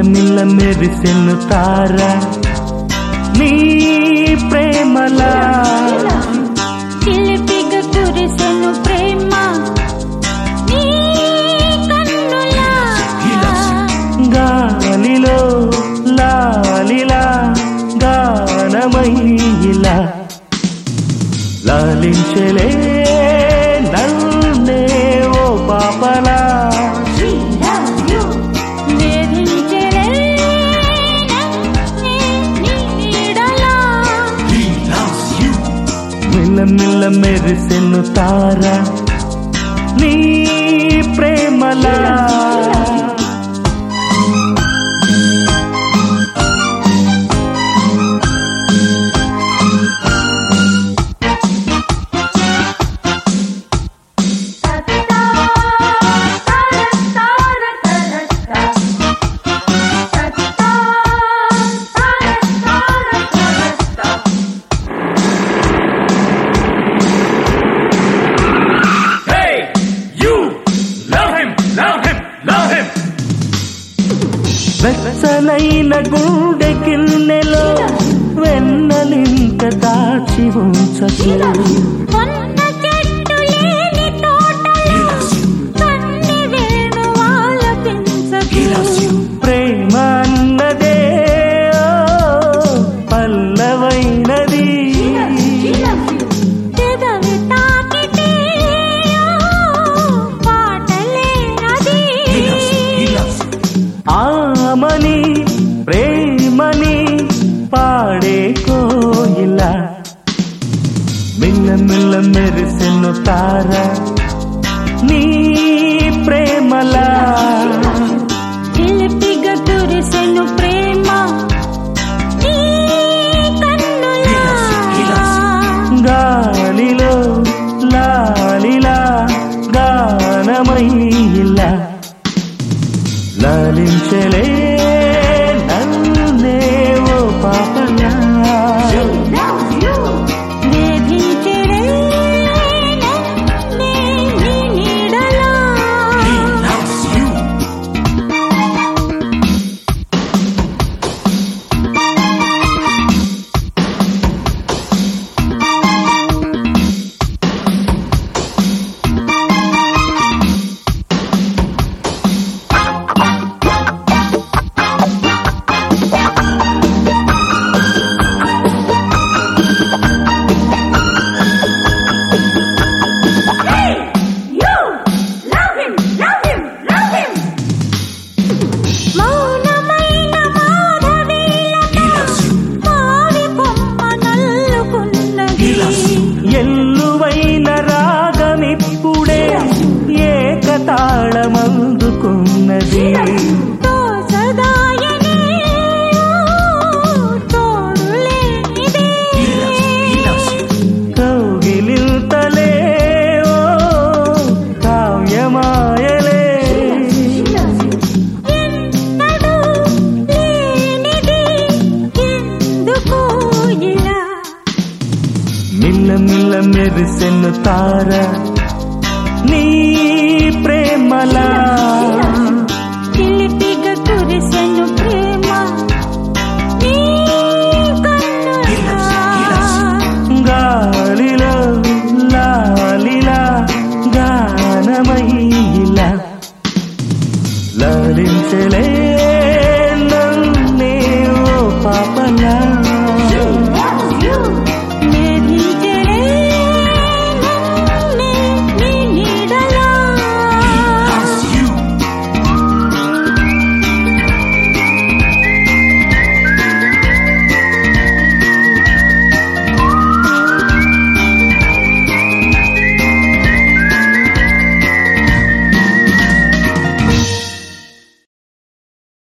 మిల్ల మెరిసెను తార. నీ ప్రేమలా. చిలిపిగా కురిసెను ప్రేమ. నీ కన్నులా. గాలిలో లాలిలా గానమయ్యిలా లాలించలే మిల్ల మెరిసెను తారా. నీ ప్రేమలా వెచ్చనైన గుండె కిన్నెలో వెన్నలింక దాచి ఉంచకు మిల్ల మెరిసెను తార నీ ప్రేమలా కురిసెను ప్రేమ గాలిలో లాలిలా గానమయ్యిలా లాలించలే ఇలా మిల్ల మిల్ల మెరిసెను తార నీ ప్రేమలా